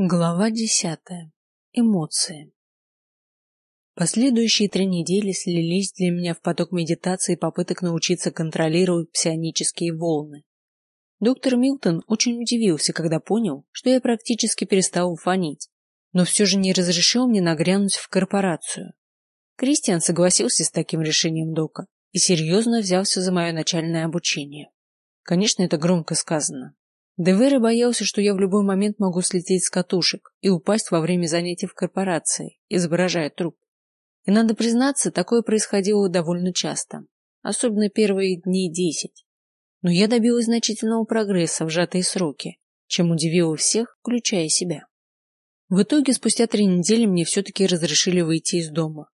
Глава десятая. Эмоции. Последующие три недели слились для меня в поток медитации и попыток научиться контролировать псионические волны. Доктор Милтон очень удивился, когда понял, что я практически перестал фонить, но все же не разрешил мне нагрянуть в корпорацию. Кристиан согласился с таким решением Дока и серьезно взялся за мое начальное обучение. Конечно, это громко сказано, Девера боялся, что я в любой момент могу слететь с катушек и упасть во время занятий в корпорации, изображая труп. И надо признаться, такое происходило довольно часто, особенно первые дни десять. Но я добилась значительного прогресса в сжатые сроки, чем удивила всех, включая себя. В итоге, спустя три недели мне все-таки разрешили выйти из дома.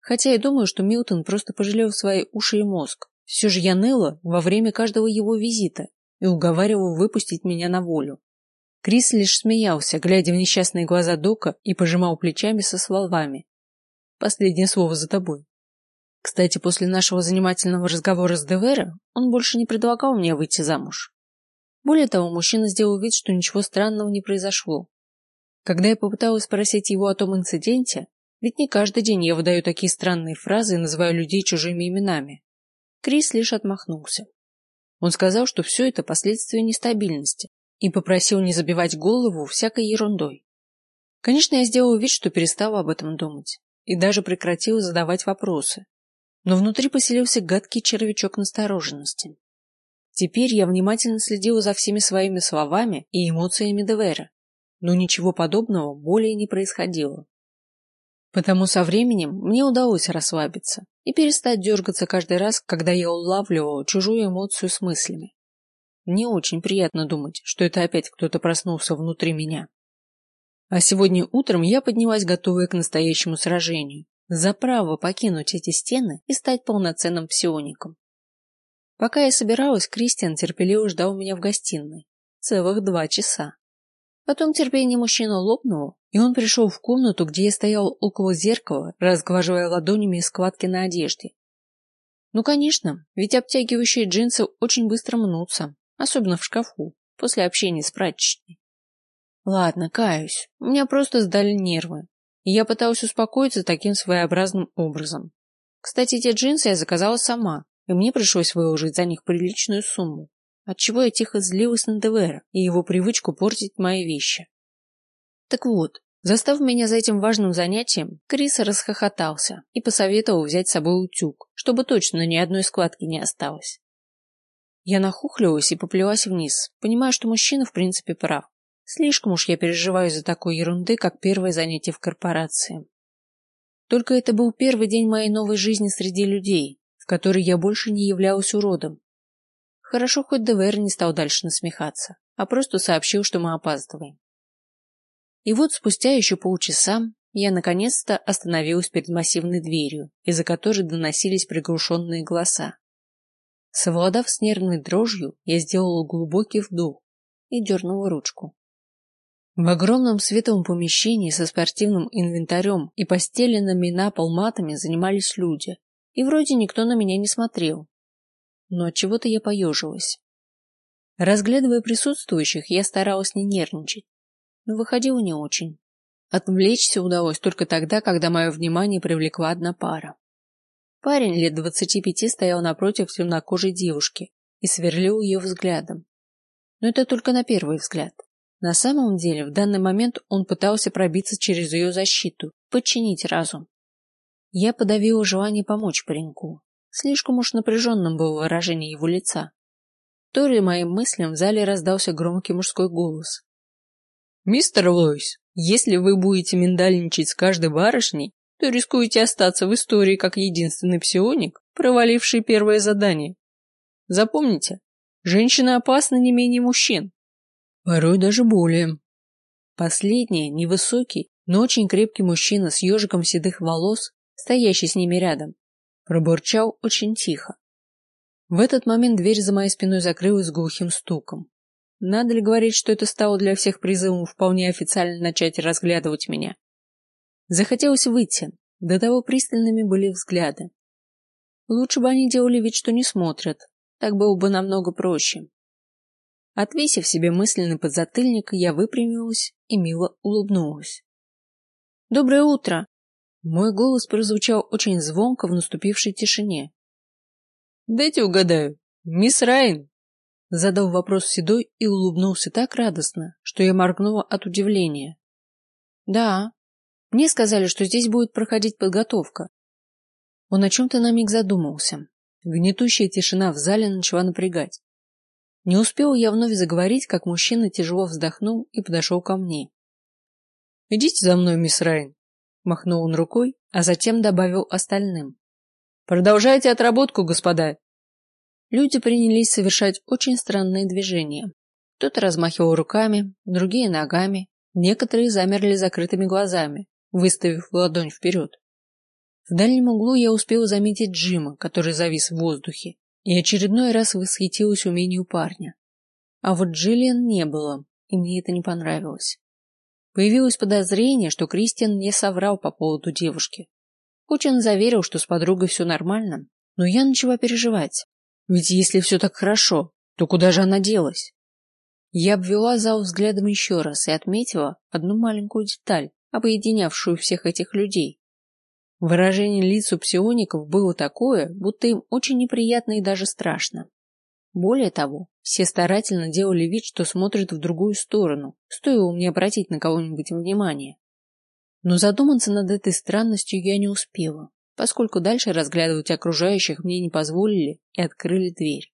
Хотя я думаю, что Милтон просто пожалел свои уши и мозг. Все же я ныла во время каждого его визита и уговаривал выпустить меня на волю. Крис лишь смеялся, глядя в несчастные глаза Дока и пожимал плечами со словами. Последнее слово за тобой. Кстати, после нашего занимательного разговора с Девера он больше не предлагал мне выйти замуж. Более того, мужчина сделал вид, что ничего странного не произошло. Когда я попыталась спросить его о том инциденте, ведь не каждый день я выдаю такие странные фразы и называю людей чужими именами, Крис лишь отмахнулся. Он сказал, что все это последствия нестабильности и попросил не забивать голову всякой ерундой. Конечно, я сделал вид, что перестал об этом думать и даже прекратил задавать вопросы. Но внутри поселился гадкий червячок настороженности. Теперь я внимательно следил за всеми своими словами и эмоциями Девера, но ничего подобного более не происходило. Потому со временем мне удалось расслабиться и перестать дергаться каждый раз, когда я улавливал чужую эмоцию с мыслями. Мне очень приятно думать, что это опять кто-то проснулся внутри меня. А сегодня утром я поднялась, готовая к настоящему сражению, за право покинуть эти стены и стать полноценным псиоником. Пока я собиралась, Кристиан терпеливо ждал меня в гостиной. Целых два часа. Потом терпение мужчины лопнуло, и он пришел в комнату, где я стоял около зеркала, разглаживая ладонями складки на одежде. Ну, конечно, ведь обтягивающие джинсы очень быстро мнутся, особенно в шкафу, после общения с прачечной. Ладно, каюсь, у меня просто сдали нервы, и я пыталась успокоиться таким своеобразным образом. Кстати, эти джинсы я заказала сама, и мне пришлось выложить за них приличную сумму отчего я тихо злилась на Девера и его привычку портить мои вещи. Так вот, застав меня за этим важным занятием, Крис расхохотался и посоветовал взять с собой утюг, чтобы точно ни одной складки не осталось. Я нахухлилась и поплелась вниз, понимая, что мужчина в принципе прав. Слишком уж я переживаю за такой ерунды, как первое занятие в корпорации. Только это был первый день моей новой жизни среди людей, в которой я больше не являлась уродом, Хорошо, хоть ДВР не стал дальше насмехаться, а просто сообщил, что мы опаздываем. И вот спустя еще полчаса я наконец-то остановилась перед массивной дверью, из-за которой доносились приглушенные голоса. Совладав с нервной дрожью, я сделала глубокий вдох и дернула ручку. В огромном световом помещении со спортивным инвентарем и постеленными на пол матами занимались люди, и вроде никто на меня не смотрел, но от чего-то я поежилась. Разглядывая присутствующих, я старалась не нервничать, но выходило не очень. Отвлечься удалось только тогда, когда мое внимание привлекла одна пара. Парень лет двадцати пяти стоял напротив темнокожей девушки и сверлил ее взглядом. Но это только на первый взгляд. На самом деле, в данный момент он пытался пробиться через ее защиту, подчинить разум. Я подавила желание помочь пареньку, Слишком уж напряженным было выражение его лица. Вторя моим мыслям в зале раздался громкий мужской голос. «Мистер Лойс, если вы будете миндальничать с каждой барышней, то рискуете остаться в истории как единственный псионик, проваливший первое задание. Запомните, женщины опасны не менее мужчин. Порой даже более. Последний, невысокий, но очень крепкий мужчина с ежиком седых волос, стоящий с ними рядом, Пробурчал очень тихо. В этот момент дверь за моей спиной закрылась глухим стуком. Надо ли говорить, что это стало для всех призывом вполне официально начать разглядывать меня? Захотелось выйти, до того пристальными были взгляды. Лучше бы они делали вид, что не смотрят, так было бы намного проще. Отвесив себе мысленный подзатыльник, я выпрямилась и мило улыбнулась. «Доброе утро!» Мой голос прозвучал очень звонко в наступившей тишине. «Дайте угадаю. Мисс Райн!» Задал вопрос Седой и улыбнулся так радостно, что я моргнула от удивления. «Да. Мне сказали, что здесь будет проходить подготовка». Он о чем-то на миг задумался. Гнетущая тишина в зале начала напрягать. Не успел я вновь заговорить, как мужчина тяжело вздохнул и подошел ко мне. «Идите за мной, мисс Райн», — махнул он рукой, а затем добавил остальным. «Продолжайте отработку, господа». Люди принялись совершать очень странные движения. Кто-то размахивал руками, другие ногами, некоторые замерли закрытыми глазами, выставив ладонь вперед. В дальнем углу я успел заметить Джима, который завис в воздухе, и очередной раз восхитилась умению парня. А вот Джиллиан не было, и мне это не понравилось. Появилось подозрение, что Кристиан не соврал по поводу девушки. Хоть заверил, что с подругой все нормально, но я начала переживать. Ведь если все так хорошо, то куда же она делась? Я обвела зал взглядом еще раз и отметила одну маленькую деталь, объединявшую всех этих людей. Выражение лиц у псиоников было такое, будто им очень неприятно и даже страшно. Более того, все старательно делали вид, что смотрят в другую сторону, стоило мне обратить на кого-нибудь внимание. Но задуматься над этой странностью я не успела, поскольку дальше разглядывать окружающих мне не позволили и открыли дверь.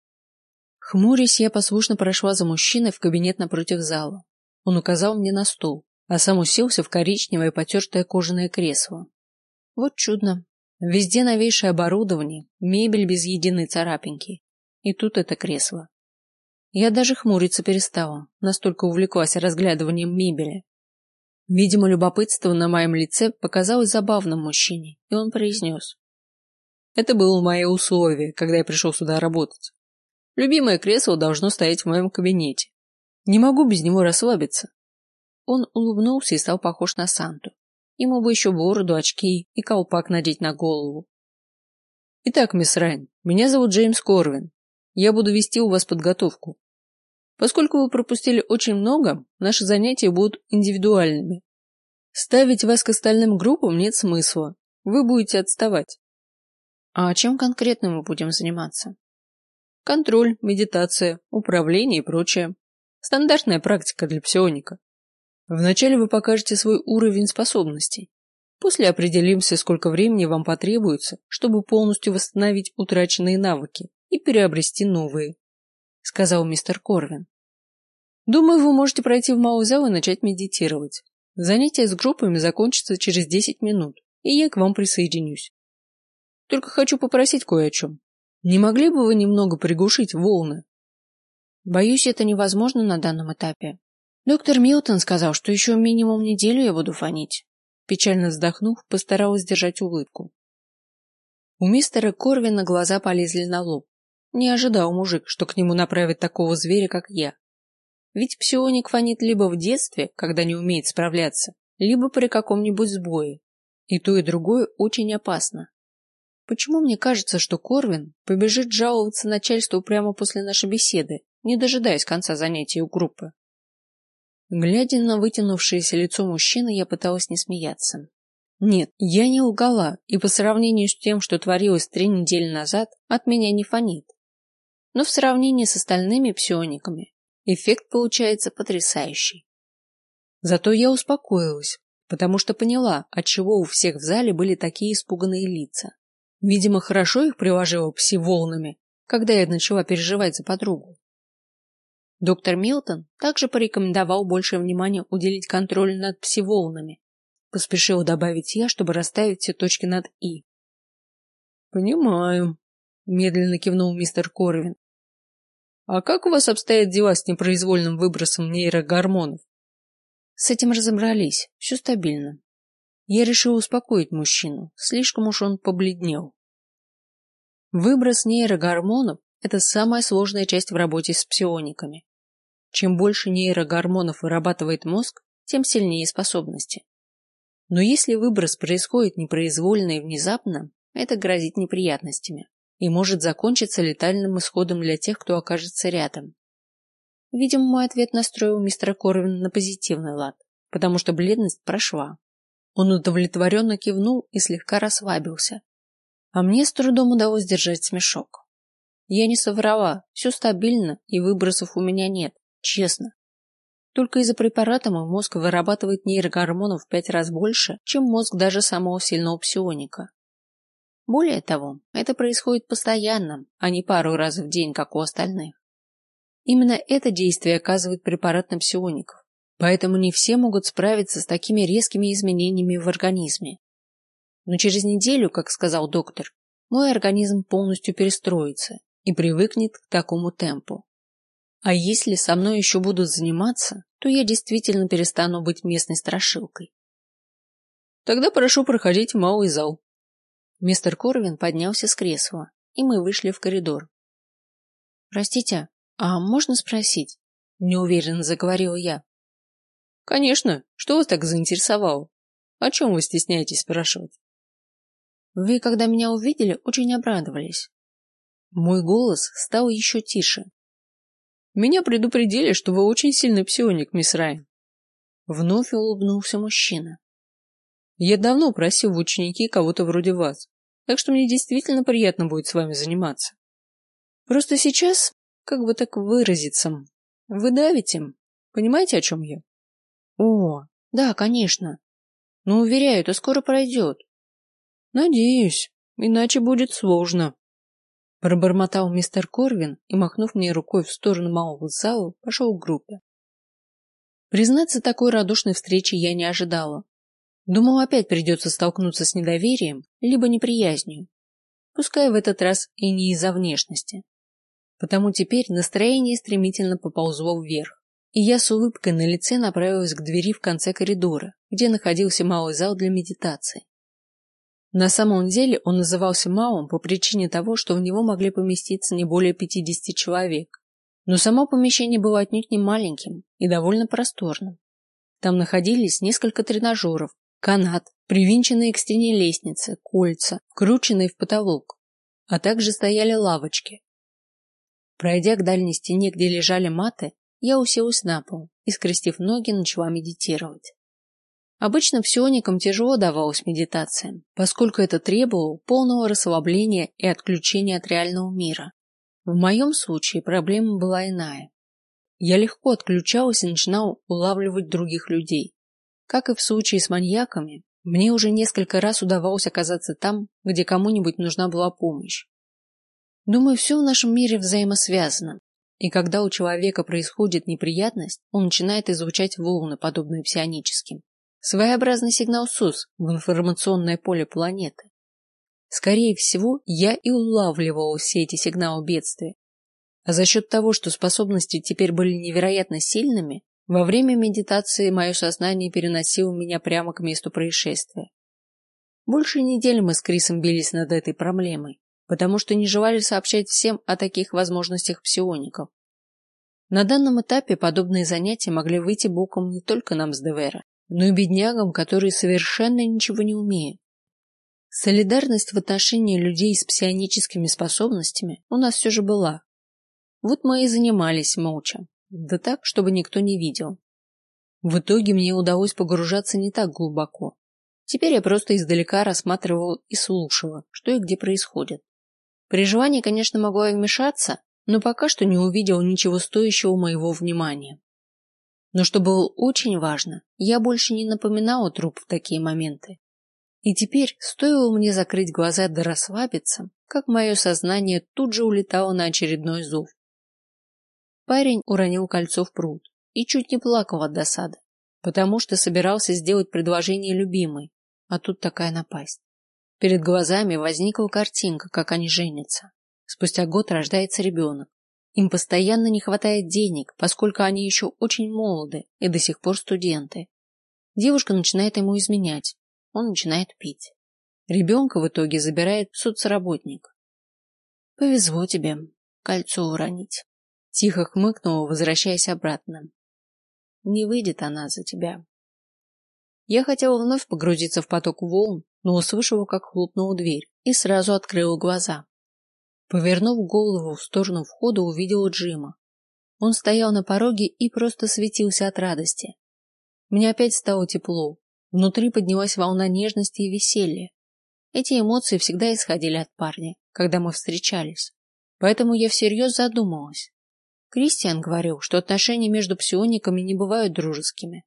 Хмурясь, я послушно прошла за мужчиной в кабинет напротив зала. Он указал мне на стол, а сам уселся в коричневое потертое кожаное кресло, вот чудно. Везде новейшее оборудование, мебель без единой царапинки. И тут это кресло. Я даже хмуриться перестала, настолько увлеклась разглядыванием мебели. Видимо, любопытство на моем лице показалось забавным мужчине, и он произнес. Это было мое условие, когда я пришел сюда работать. Любимое кресло должно стоять в моем кабинете. Не могу без него расслабиться. Он улыбнулся и стал похож на Санту. Ему бы еще бороду, очки и колпак надеть на голову. Итак, мисс Райн, меня зовут Джеймс Корвин. Я буду вести у вас подготовку. Поскольку вы пропустили очень много, наши занятия будут индивидуальными. Ставить вас к остальным группам нет смысла. Вы будете отставать. А чем конкретно мы будем заниматься? Контроль, медитация, управление и прочее. Стандартная практика для псионика. Вначале вы покажете свой уровень способностей. После определимся, сколько времени вам потребуется, чтобы полностью восстановить утраченные навыки и приобрести новые, сказал мистер Корвин. Думаю, вы можете пройти в малый зал и начать медитировать. Занятие с группами закончится через 10 минут, и я к вам присоединюсь. Только хочу попросить кое о чем. Не могли бы вы немного приглушить волны? Боюсь, это невозможно на данном этапе. Доктор Милтон сказал, что еще минимум неделю я буду фонить. Печально вздохнув, постаралась держать улыбку. У мистера Корвина глаза полезли на лоб. Не ожидал мужик, что к нему направят такого зверя, как я. Ведь псионик фонит либо в детстве, когда не умеет справляться, либо при каком-нибудь сбое. И то, и другое очень опасно. Почему мне кажется, что Корвин побежит жаловаться начальству прямо после нашей беседы, не дожидаясь конца занятий у группы? Глядя на вытянувшееся лицо мужчины, я пыталась не смеяться. Нет, я не лгала, и по сравнению с тем, что творилось три недели назад, от меня не фонит. Но в сравнении с остальными псиониками эффект получается потрясающий. Зато я успокоилась, потому что поняла, отчего у всех в зале были такие испуганные лица. Видимо, хорошо их приложило пси-волнами, когда я начала переживать за подругу. Доктор Милтон также порекомендовал больше внимания уделить контролю над псиволнами. Поспешил добавить я, чтобы расставить все точки над «и». «Понимаю», — медленно кивнул мистер Корвин. «А как у вас обстоят дела с непроизвольным выбросом нейрогормонов?» С этим разобрались, все стабильно. Я решил успокоить мужчину, слишком уж он побледнел. Выброс нейрогормонов – это самая сложная часть в работе с псиониками. Чем больше нейрогормонов вырабатывает мозг, тем сильнее способности. Но если выброс происходит непроизвольно и внезапно, это грозит неприятностями и может закончиться летальным исходом для тех, кто окажется рядом. Видимо, мой ответ настроил мистера Корвина на позитивный лад, потому что бледность прошла. Он удовлетворенно кивнул и слегка расслабился. А мне с трудом удалось держать смешок. Я не соврала, все стабильно и выбросов у меня нет, честно. Только из-за препарата мой мозг вырабатывает нейрогормонов в пять раз больше, чем мозг даже самого сильного псионика. Более того, это происходит постоянно, а не пару раз в день, как у остальных. Именно это действие оказывает препарат на псиоников, поэтому не все могут справиться с такими резкими изменениями в организме. Но через неделю, как сказал доктор, мой организм полностью перестроится и привыкнет к такому темпу. А если со мной еще будут заниматься, то я действительно перестану быть местной страшилкой. Тогда прошу проходить в малый зал. Мистер Корвин поднялся с кресла, и мы вышли в коридор. Простите, а можно спросить? Неуверенно заговорила я. Конечно. Что вас так заинтересовало? О чем вы стесняетесь спрашивать? Вы, когда меня увидели, очень обрадовались. Мой голос стал еще тише, меня предупредили, что вы очень сильный псионик, мисс Райан. Вновь улыбнулся мужчина. Я давно просил в ученики кого-то вроде вас, так что мне действительно приятно будет с вами заниматься. Просто сейчас, как бы так выразиться, вы давите, понимаете, о чем я? О, да, конечно. Но уверяю, это скоро пройдет. Надеюсь, иначе будет сложно. Пробормотал мистер Корвин и, махнув мне рукой в сторону малого зала, пошел к группе. Признаться, такой радушной встречи я не ожидала. Думал, опять придется столкнуться с недоверием, либо неприязнью. Пускай в этот раз и не из-за внешности. Потому теперь настроение стремительно поползло вверх, и я с улыбкой на лице направилась к двери в конце коридора, где находился малый зал для медитации. На самом деле он назывался малым по причине того, что в него могли поместиться не более 50 человек. Но само помещение было отнюдь не маленьким и довольно просторным. Там находились несколько тренажеров, канат, привинченные к стене лестницы, кольца, вкрученные в потолок, а также стояли лавочки. Пройдя к дальней стене, где лежали маты, я уселась на пол и, скрестив ноги, начала медитировать. Обычно псионикам тяжело давалась медитация, поскольку это требовало полного расслабления и отключения от реального мира. В моем случае проблема была иная. Я легко отключалась и начинал улавливать других людей. Как и в случае с маньяками, мне уже несколько раз удавалось оказаться там, где кому-нибудь нужна была помощь. Думаю, все в нашем мире взаимосвязано, и когда у человека происходит неприятность, он начинает излучать волны, подобные псионическим. Своеобразный сигнал СУС в информационное поле планеты. Скорее всего, я и улавливал все эти сигналы бедствия. А за счет того, что способности теперь были невероятно сильными, во время медитации мое сознание переносило меня прямо к месту происшествия. Больше недели мы с Крисом бились над этой проблемой, потому что не желали сообщать всем о таких возможностях псиоников. На данном этапе подобные занятия могли выйти боком не только нам с Девера, но и беднягам, которые совершенно ничего не умеют. Солидарность в отношении людей с псионическими способностями у нас все же была. Вот мы и занимались молча, да так, чтобы никто не видел. В итоге мне удалось погружаться не так глубоко. Теперь я просто издалека рассматривал и слушала, что и где происходит. При желании, конечно, могла вмешаться, но пока что не увидел ничего стоящего моего внимания. Но что было очень важно, я больше не напоминала труп в такие моменты. И теперь, стоило мне закрыть глаза да расслабиться, как мое сознание тут же улетало на очередной зов. Парень уронил кольцо в пруд и чуть не плакал от досады, потому что собирался сделать предложение любимой, а тут такая напасть. Перед глазами возникла картинка, как они женятся. Спустя год рождается ребенок. Им постоянно не хватает денег, поскольку они еще очень молоды и до сих пор студенты. Девушка начинает ему изменять, он начинает пить. Ребенка в итоге забирает соцработник. Повезло тебе кольцо уронить. Тихо хмыкнула, возвращаясь обратно. Не выйдет она за тебя. Я хотела вновь погрузиться в поток волн, но услышала, как хлопнула дверь, и сразу открыла глаза. Повернув голову в сторону входа, увидела Джима. Он стоял на пороге и просто светился от радости. Мне опять стало тепло. Внутри поднялась волна нежности и веселья. Эти эмоции всегда исходили от парня, когда мы встречались. Поэтому я всерьез задумалась. Кристиан говорил, что отношения между псиониками не бывают дружескими.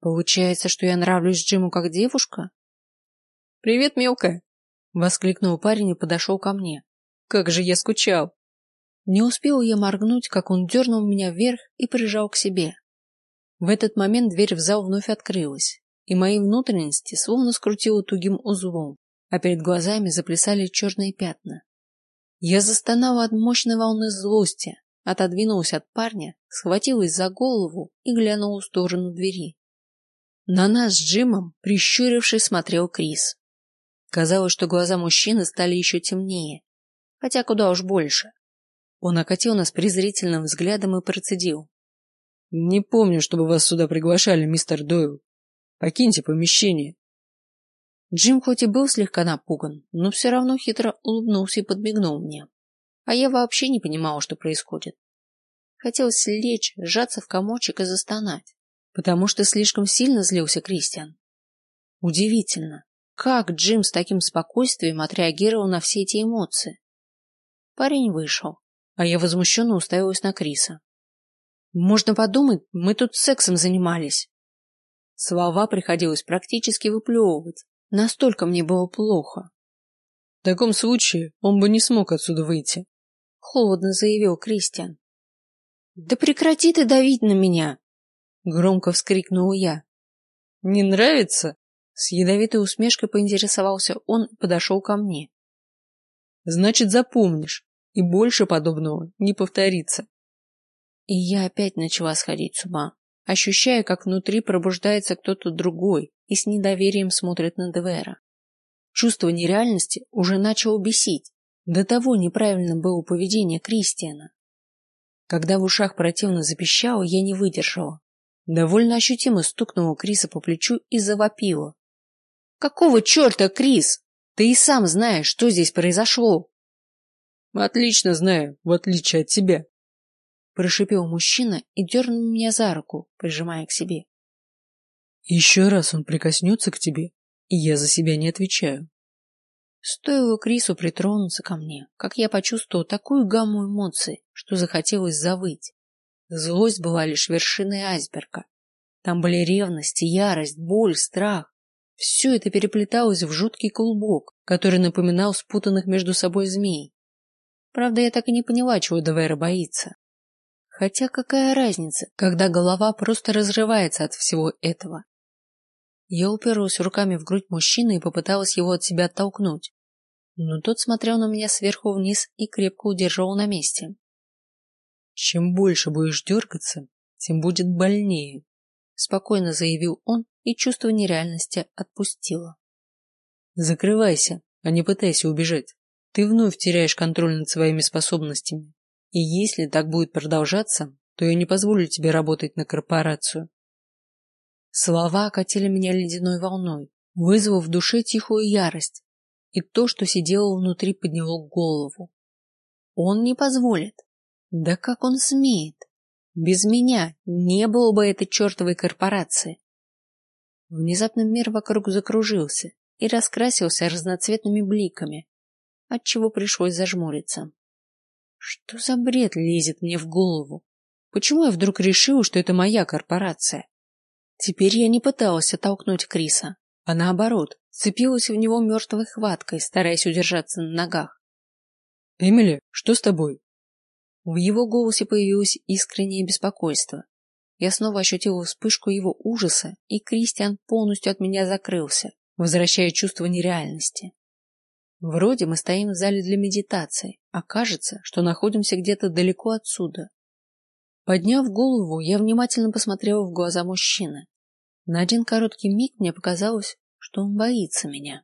Получается, что я нравлюсь Джиму как девушка? Привет, мелкая! воскликнул парень и подошел ко мне. Как же я скучал! Не успел я моргнуть, как он дернул меня вверх и прижал к себе. В этот момент дверь в зал вновь открылась, и мои внутренности словно скрутило тугим узлом, а перед глазами заплясали черные пятна. Я застонала от мощной волны злости, отодвинулась от парня, схватилась за голову и глянула в сторону двери. На нас с Джимом, прищурившись, смотрел Крис. Казалось, что глаза мужчины стали еще темнее, хотя куда уж больше. Он окатил нас презрительным взглядом и процедил: "Не помню, чтобы вас сюда приглашали, мистер Дойл. Покиньте помещение". Джим хоть и был слегка напуган, но все равно хитро улыбнулся и подмигнул мне. А я вообще не понимала, что происходит. Хотелось лечь, сжаться в комочек и застонать, потому что слишком сильно злился Кристиан. Удивительно, как Джим с таким спокойствием отреагировал на все эти эмоции. Парень вышел, а я возмущенно уставилась на Криса. Можно подумать, мы тут сексом занимались. Слова приходилось практически выплевывать, Настолько мне было плохо. В таком случае он бы не смог отсюда выйти, холодно заявил Кристиан. Да прекрати ты давить на меня, громко вскрикнула я. Не нравится? С ядовитой усмешкой поинтересовался он и подошел ко мне. Значит, запомнишь, и больше подобного не повторится. И я опять начала сходить с ума, ощущая, как внутри пробуждается кто-то другой, и с недоверием смотрит на Девера. Чувство нереальности уже начало бесить. До того неправильно было поведение Кристиана. Когда в ушах противно запищало, я не выдержала. Довольно ощутимо стукнула Криса по плечу и завопила. Какого черта, Крис? Ты и сам знаешь, что здесь произошло. Отлично знаю, в отличие от тебя. Прошипел мужчина и дернул меня за руку, прижимая к себе. Еще раз он прикоснется к тебе, и я за себя не отвечаю. Стоило Крису притронуться ко мне, как я почувствовал такую гамму эмоций, что захотелось завыть. Злость была лишь вершиной айсберга. Там были ревность, ярость, боль, страх. Все это переплеталось в жуткий клубок, который напоминал спутанных между собой змей. Правда, я так и не поняла, чего Девера боится. Хотя какая разница, когда голова просто разрывается от всего этого? Я уперлась руками в грудь мужчины и попыталась его от себя оттолкнуть, но тот смотрел на меня сверху вниз и крепко удерживал на месте. Чем больше будешь дергаться, тем будет больнее, спокойно заявил он, и чувство нереальности отпустило. Закрывайся, а не пытайся убежать. Ты вновь теряешь контроль над своими способностями, и если так будет продолжаться, то я не позволю тебе работать на корпорацию. Слова окатили меня ледяной волной, вызвав в душе тихую ярость, и то, что сидело внутри, подняло голову. Он не позволит. Да как он смеет? Без меня не было бы этой чертовой корпорации. Внезапно мир вокруг закружился и раскрасился разноцветными бликами, отчего пришлось зажмуриться. Что за бред лезет мне в голову? Почему я вдруг решила, что это моя корпорация? Теперь я не пыталась оттолкнуть Криса, а наоборот, цепилась в него мертвой хваткой, стараясь удержаться на ногах. Эмили, что с тобой? В его голосе появилось искреннее беспокойство. Я снова ощутила вспышку его ужаса, и Кристиан полностью от меня закрылся, возвращая чувство нереальности. Вроде мы стоим в зале для медитации, а кажется, что находимся где-то далеко отсюда. Подняв голову, я внимательно посмотрела в глаза мужчины. На один короткий миг мне показалось, что он боится меня.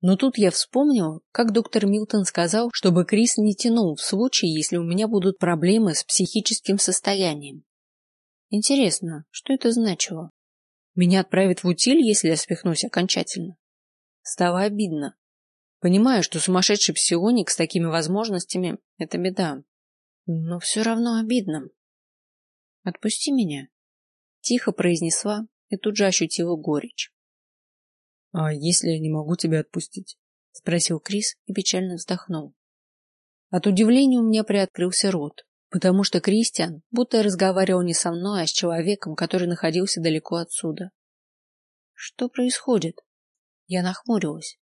Но тут я вспомнила, как доктор Милтон сказал, чтобы Крис не тянул в случае, если у меня будут проблемы с психическим состоянием. Интересно, что это значило? Меня отправят в утиль, если я спихнусь окончательно. Стало обидно. Понимаю, что сумасшедший псионик с такими возможностями – это беда. Но все равно обидно. Отпусти меня. Тихо произнесла и тут же ощутила горечь. А если я не могу тебя отпустить? Спросил Крис и печально вздохнул. От удивления у меня приоткрылся рот, потому что Кристиан будто разговаривал не со мной, а с человеком, который находился далеко отсюда. Что происходит? Я нахмурилась.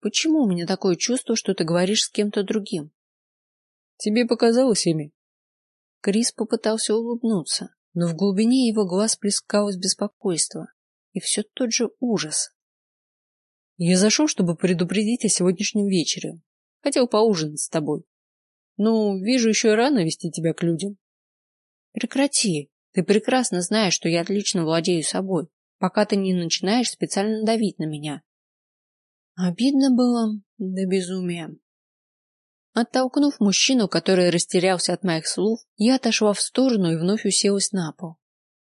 Почему у меня такое чувство, что ты говоришь с кем-то другим? Тебе показалось, Эми? Крис попытался улыбнуться, но в глубине его глаз плескалось беспокойство и все тот же ужас. Я зашел, чтобы предупредить о сегодняшнем вечере. Хотел поужинать с тобой. Ну, вижу, еще рано вести тебя к людям. Прекрати. Ты прекрасно знаешь, что я отлично владею собой, пока ты не начинаешь специально давить на меня. Обидно было до безумия. Оттолкнув мужчину, который растерялся от моих слов, я отошла в сторону и вновь уселась на пол.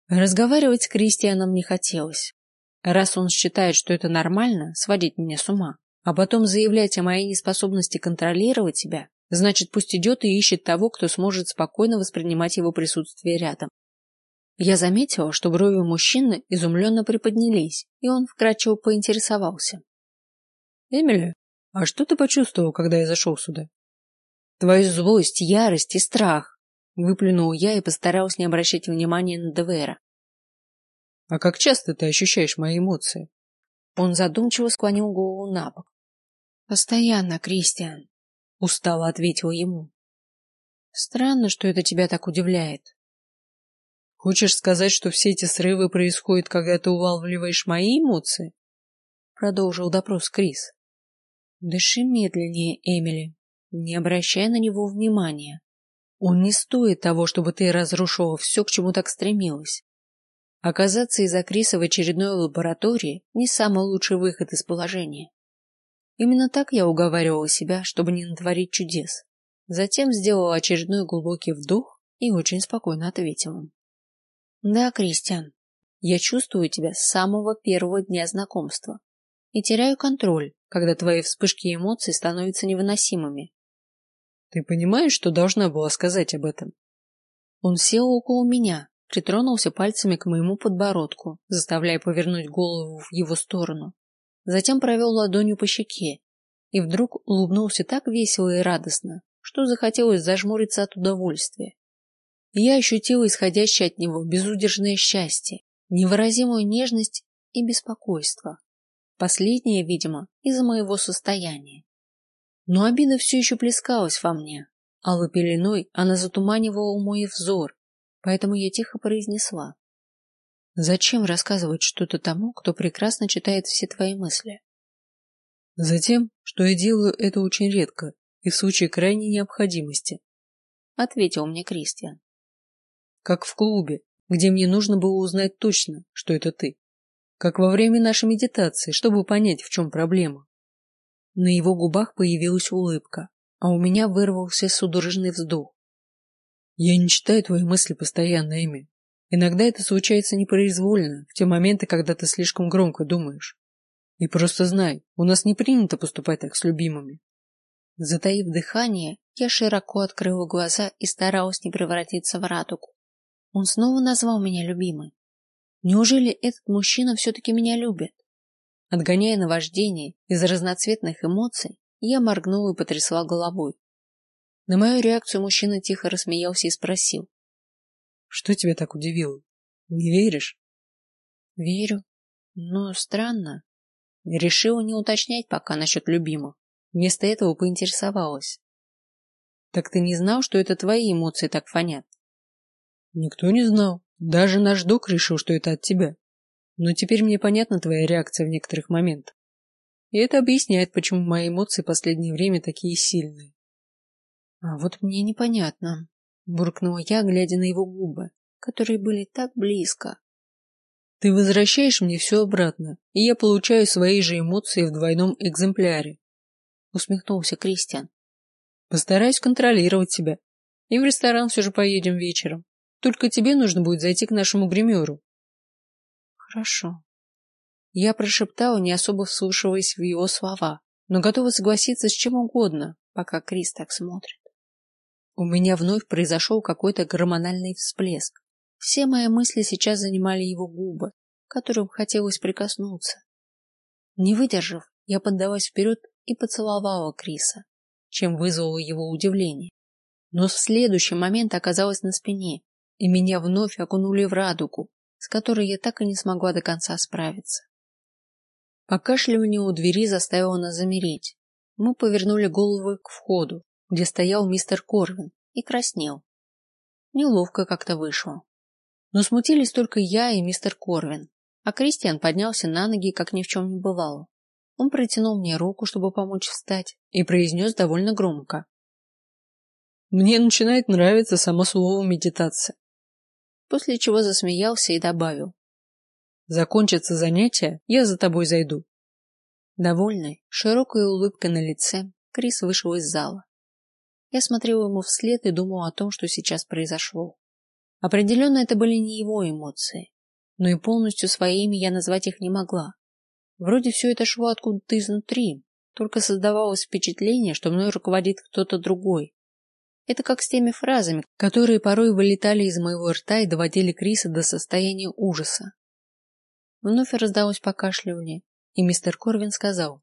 Разговаривать с Кристианом не хотелось. Раз он считает, что это нормально, сводить меня с ума, а потом заявлять о моей неспособности контролировать себя, значит, пусть идет и ищет того, кто сможет спокойно воспринимать его присутствие рядом. Я заметила, что брови мужчины изумленно приподнялись, и он вкратчиво поинтересовался. Эмили, а что ты почувствовал, когда я зашел сюда? Твою злость, ярость и страх, выплюнул я и постарался не обращать внимания на Девера. А как часто ты ощущаешь мои эмоции? Он задумчиво склонил голову на бок. Постоянно, Кристиан, устало ответил ему. Странно, что это тебя так удивляет. Хочешь сказать, что все эти срывы происходят, когда ты улавливаешь мои эмоции? Продолжил допрос Крис. Дыши медленнее, Эмили. Не обращай на него внимания. Он не стоит того, чтобы ты разрушила все, к чему так стремилась. Оказаться из-за Криса в очередной лаборатории не самый лучший выход из положения. Именно так я уговаривала себя, чтобы не натворить чудес. Затем сделала очередной глубокий вдох и очень спокойно ответила. Да, Кристиан, я чувствую тебя с самого первого дня знакомства и теряю контроль, когда твои вспышки эмоций становятся невыносимыми. Ты понимаешь, что должна была сказать об этом? Он сел около меня, притронулся пальцами к моему подбородку, заставляя повернуть голову в его сторону. Затем провел ладонью по щеке и вдруг улыбнулся так весело и радостно, что захотелось зажмуриться от удовольствия. я ощутила исходящее от него безудержное счастье, невыразимую нежность и беспокойство. Последнее, видимо, из-за моего состояния. Но обида все еще плескалась во мне. Алой пеленой она затуманивала мой взор, поэтому я тихо произнесла. Зачем рассказывать что-то тому, кто прекрасно читает все твои мысли? Затем, что я делаю это очень редко и в случае крайней необходимости, ответил мне Кристиан. Как в клубе, где мне нужно было узнать точно, что это ты как во время нашей медитации, чтобы понять, в чем проблема. На его губах появилась улыбка, а у меня вырвался судорожный вздох. Я не читаю твои мысли постоянно, Эми. Иногда это случается непроизвольно, в те моменты, когда ты слишком громко думаешь. И просто знай, у нас не принято поступать так с любимыми. Затаив дыхание, я широко открыла глаза и старалась не превратиться в радугу. Он снова назвал меня любимой. Неужели этот мужчина все-таки меня любит? Отгоняя наваждение из разноцветных эмоций, я моргнула и потрясла головой. На мою реакцию мужчина тихо рассмеялся и спросил: "Что тебя так удивило? Не веришь?" "Верю, но странно. Решила не уточнять пока насчет любимых. Вместо этого поинтересовалась: "Так ты не знал, что это твои эмоции так фонят?" "Никто не знал. Даже наш док решил, что это от тебя. Но теперь мне понятна твоя реакция в некоторых моментах. И это объясняет, почему мои эмоции в последнее время такие сильные. А вот мне непонятно, буркнула я, глядя на его губы, которые были так близко. Ты возвращаешь мне все обратно, и я получаю свои же эмоции в двойном экземпляре. Усмехнулся Кристиан. Постараюсь контролировать себя. И в ресторан все же поедем вечером. Только тебе нужно будет зайти к нашему гримеру. Хорошо. Я прошептала, не особо вслушиваясь в его слова, но готова согласиться с чем угодно, пока Крис так смотрит. У меня вновь произошел какой-то гормональный всплеск. Все мои мысли сейчас занимали его губы, которым хотелось прикоснуться. Не выдержав, я поддалась вперед и поцеловала Криса, чем вызвало его удивление. Но в следующий момент оказалась на спине, и меня вновь окунули в радугу, с которой я так и не смогла до конца справиться. Покашливание у двери заставило нас замереть. Мы повернули головы к входу, где стоял мистер Корвин и краснел. Неловко как-то вышло. Но смутились только я и мистер Корвин, а Кристиан поднялся на ноги, как ни в чем не бывало. Он протянул мне руку, чтобы помочь встать, и произнес довольно громко: "Мне начинает нравиться само слово медитация". После чего засмеялся и добавил: "Закончится занятие, я за тобой зайду". Довольный, широкой улыбкой на лице, Крис вышел из зала. Я смотрел ему вслед и думал о том, что сейчас произошло. Определенно это были не его эмоции, но и полностью своими я назвать их не могла. Вроде все это шло откуда-то изнутри, только создавалось впечатление, что мной руководит кто-то другой. Это как с теми фразами, которые порой вылетали из моего рта и доводили Криса до состояния ужаса. Вновь раздалось покашливание, и мистер Корвин сказал: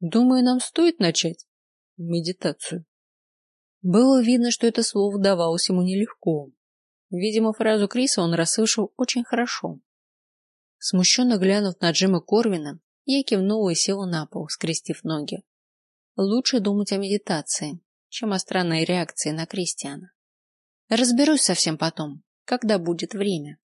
"Думаю, нам стоит начать медитацию". Было видно, что это слово давалось ему нелегко. Видимо, фразу Криса он расслышал очень хорошо. Смущенно глянув на Джима Корвина, я кивнула и села на пол, скрестив ноги. Лучше думать о медитации, чем о странной реакции на Кристиана. Разберусь совсем потом, когда будет время.